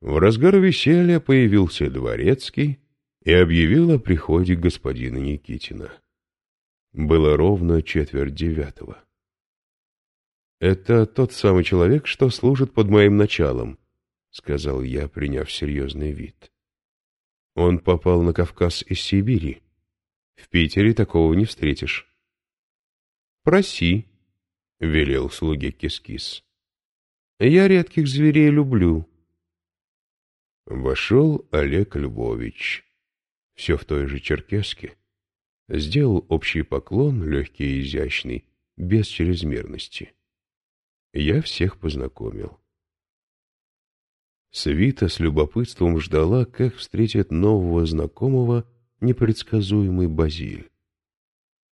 В разгар веселья появился дворецкий и объявил о приходе господина Никитина. Было ровно четверть девятого. «Это тот самый человек, что служит под моим началом», — сказал я, приняв серьезный вид. «Он попал на Кавказ из Сибири. В Питере такого не встретишь». «Проси», — велел слуге Кис-Кис. «Я редких зверей люблю». Вошел Олег Львович, все в той же черкеске. Сделал общий поклон, легкий и изящный, без чрезмерности. Я всех познакомил. Свита с любопытством ждала, как встретит нового знакомого непредсказуемый Базиль.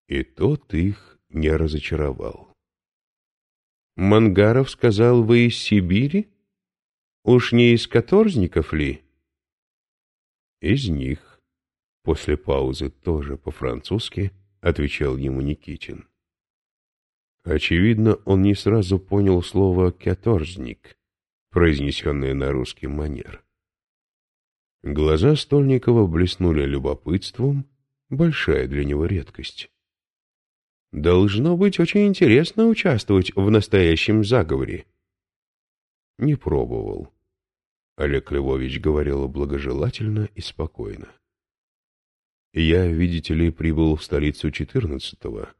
И тот их не разочаровал. «Мангаров сказал, вы из Сибири? Уж не из каторжников ли?» «Из них», — после паузы тоже по-французски отвечал ему Никитин. Очевидно, он не сразу понял слово «каторжник», произнесенное на русский манер. Глаза Стольникова блеснули любопытством, большая для него редкость. Должно быть очень интересно участвовать в настоящем заговоре. Не пробовал. Олег Львович говорил благожелательно и спокойно. Я, видите ли, прибыл в столицу четырнадцатого,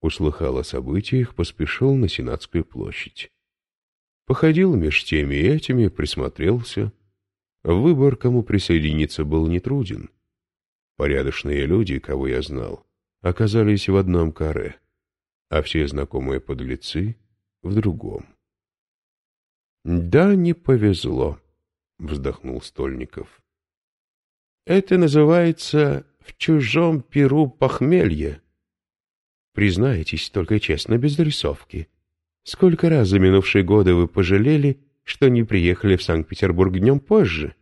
услыхал о событиях, поспешил на Сенатскую площадь. Походил меж теми и этими, присмотрелся. Выбор, кому присоединиться, был нетруден. Порядочные люди, кого я знал, оказались в одном каре, а все знакомые подлецы — в другом. «Да, не повезло», — вздохнул Стольников. «Это называется «в чужом перу похмелье». Признайтесь только честно, без рисовки. Сколько раз за минувшие годы вы пожалели, что не приехали в Санкт-Петербург днем позже?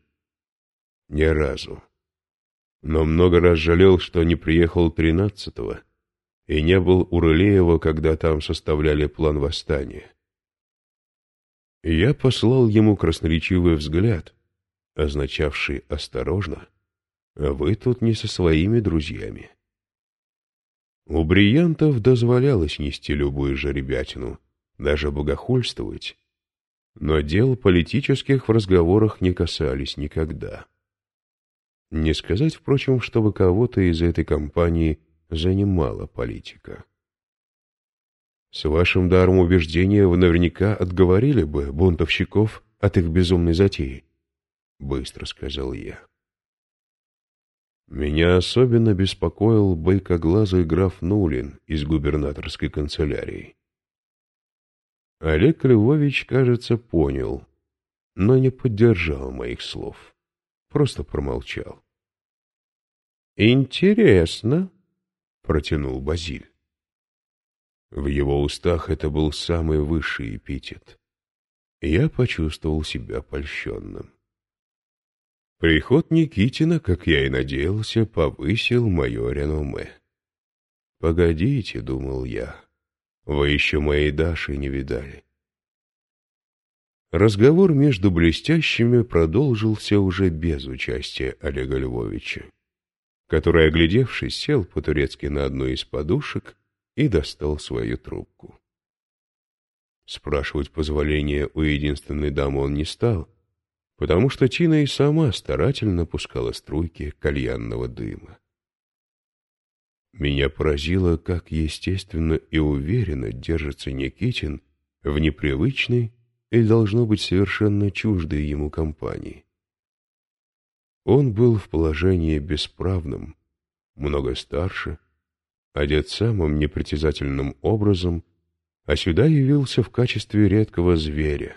Ни разу. Но много раз жалел, что не приехал тринадцатого и не был у Рылеева, когда там составляли план восстания. Я послал ему красноречивый взгляд, означавший «осторожно», а вы тут не со своими друзьями. У бриллиантов дозволялось нести любую жеребятину, даже богохульствовать, но дел политических в разговорах не касались никогда. Не сказать, впрочем, чтобы кого-то из этой компании занимала политика. С вашим даром убеждения вы наверняка отговорили бы бунтовщиков от их безумной затеи, — быстро сказал я. Меня особенно беспокоил бойкоглазый граф Нулин из губернаторской канцелярии. Олег Львович, кажется, понял, но не поддержал моих слов, просто промолчал. «Интересно», — протянул Базиль. В его устах это был самый высший эпитет. Я почувствовал себя польщенным. Приход Никитина, как я и надеялся, повысил мое реноме. «Погодите», — думал я, вы еще моей Даши не видали. Разговор между блестящими продолжился уже без участия Олега Львовича, который, оглядевшись, сел по-турецки на одну из подушек и достал свою трубку. Спрашивать позволения у единственной дамы он не стал, потому что Тина и сама старательно пускала струйки кальянного дыма. Меня поразило, как естественно и уверенно держится Никитин в непривычной и, должно быть, совершенно чуждой ему компании. Он был в положении бесправном, много старше, одет самым непритязательным образом, а сюда явился в качестве редкого зверя.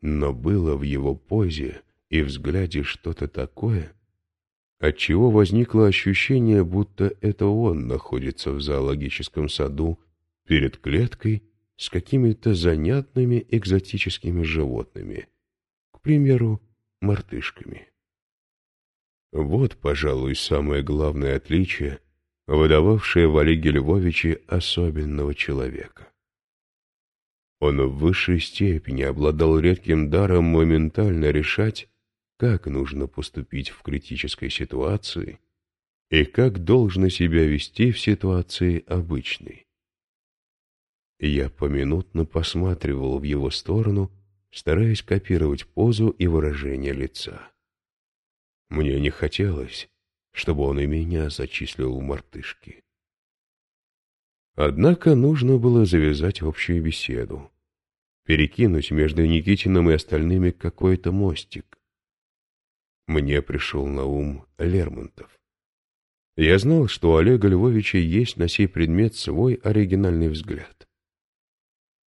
Но было в его позе и взгляде что-то такое, отчего возникло ощущение, будто это он находится в зоологическом саду перед клеткой с какими-то занятными экзотическими животными, к примеру, мартышками. Вот, пожалуй, самое главное отличие, выдававшее в Олеге Львовиче особенного человека. Он в высшей степени обладал редким даром моментально решать, как нужно поступить в критической ситуации и как должно себя вести в ситуации обычной. Я поминутно посматривал в его сторону, стараясь копировать позу и выражение лица. Мне не хотелось, чтобы он и меня зачислил в мартышки. Однако нужно было завязать общую беседу, перекинуть между Никитиным и остальными какой-то мостик. Мне пришел на ум Лермонтов. Я знал, что у Олега Львовича есть на сей предмет свой оригинальный взгляд.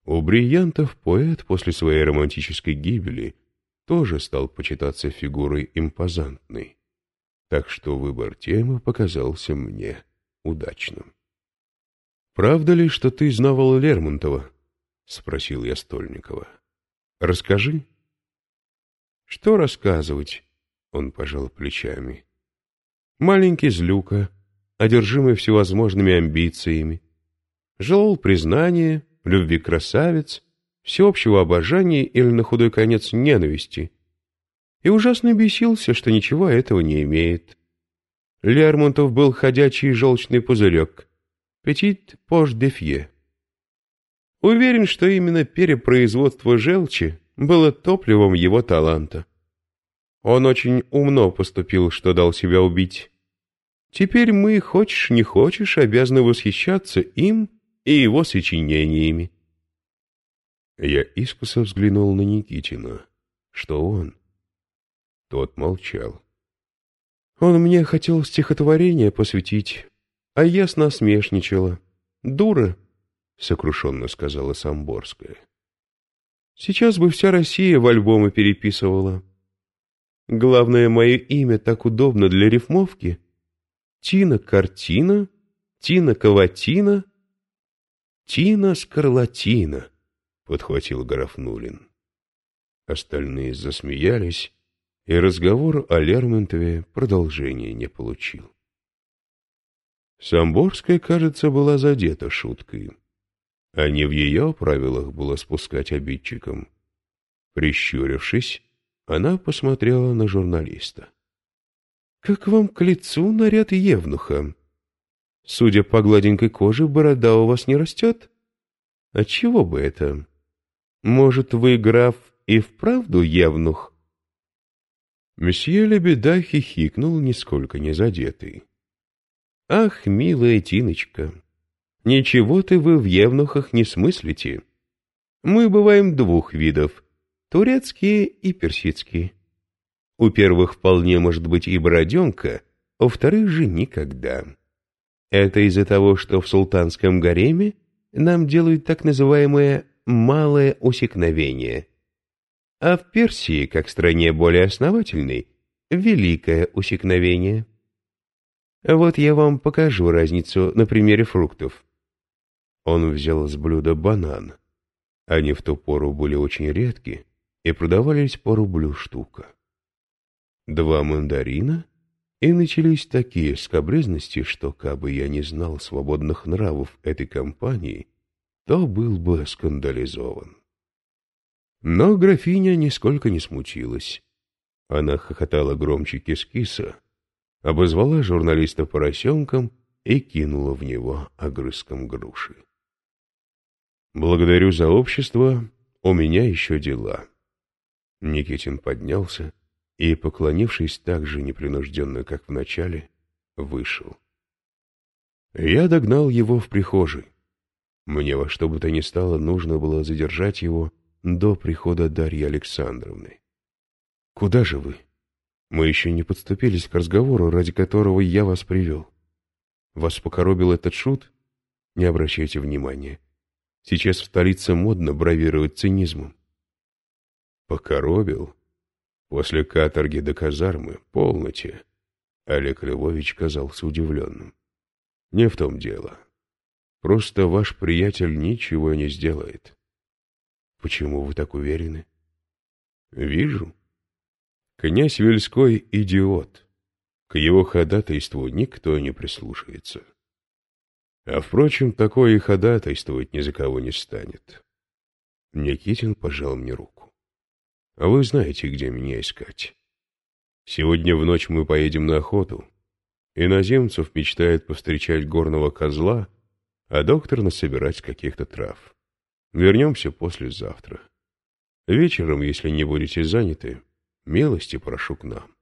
У бриллиантов поэт после своей романтической гибели тоже стал почитаться фигурой импозантной, так что выбор темы показался мне удачным. «Правда ли, что ты знавал Лермонтова?» — спросил я Стольникова. «Расскажи». «Что рассказывать?» — он пожал плечами. «Маленький злюка, одержимый всевозможными амбициями. Желал признания, любви красавец, всеобщего обожания или, на худой конец, ненависти. И ужасно бесился, что ничего этого не имеет. Лермонтов был ходячий желчный пузырек, Петит пош де. Уверен, что именно перепроизводство желчи было топливом его таланта. Он очень умно поступил, что дал себя убить. Теперь мы, хочешь не хочешь, обязаны восхищаться им и его сочинениями. Я искоса взглянул на Никитина. Что он? Тот молчал. Он мне хотел стихотворение посвятить, а я насмешничала. Дура, — сокрушенно сказала Самборская. Сейчас бы вся Россия в альбомы переписывала. Главное, мое имя так удобно для рифмовки. Тина-картина, Тина-каватина, Тина-скарлатина, — подхватил Графнулин. Остальные засмеялись, и разговор о Лермонтове продолжения не получил. Самборская, кажется, была задета шуткой. А не в ее правилах было спускать обидчикам. Прищурившись, она посмотрела на журналиста. — Как вам к лицу наряд Евнуха? Судя по гладенькой коже, борода у вас не растет? Отчего бы это? Может, вы, граф, и вправду Евнух? Месье Лебеда хихикнул, нисколько не задетый. Ах, милая Тиночка, ничего ты вы в евнухах не смыслите. Мы бываем двух видов — турецкие и персидские. У первых вполне может быть и бороденка, у вторых же никогда. Это из-за того, что в султанском гареме нам делают так называемое «малое усекновение», а в Персии, как стране более основательной, «великое усекновение». Вот я вам покажу разницу на примере фруктов. Он взял с блюда банан. Они в ту пору были очень редки и продавались по рублю штука. Два мандарина, и начались такие скобрезности, что, кабы я не знал свободных нравов этой компании, то был бы скандализован. Но графиня нисколько не смутилась. Она хохотала громче кис-киса, обозвала журналиста поросенком и кинула в него огрызком груши. «Благодарю за общество, у меня еще дела». Никитин поднялся и, поклонившись так же непринужденно, как в начале, вышел. Я догнал его в прихожей. Мне во что бы то ни стало нужно было задержать его до прихода Дарьи Александровны. «Куда же вы?» Мы еще не подступились к разговору, ради которого я вас привел. Вас покоробил этот шут? Не обращайте внимания. Сейчас в столице модно бравировать цинизмом. Покоробил? После каторги до казармы, полноте. Олег Львович казался удивленным. Не в том дело. Просто ваш приятель ничего не сделает. Почему вы так уверены? Вижу. Князь Вельской — идиот. К его ходатайству никто не прислушается. А, впрочем, такое и ходатайствовать ни за кого не станет. Никитин пожал мне руку. А вы знаете, где меня искать. Сегодня в ночь мы поедем на охоту. Иноземцев мечтает повстречать горного козла, а доктор насобирать каких-то трав. Вернемся послезавтра. Вечером, если не будете заняты, милости прошу к нам.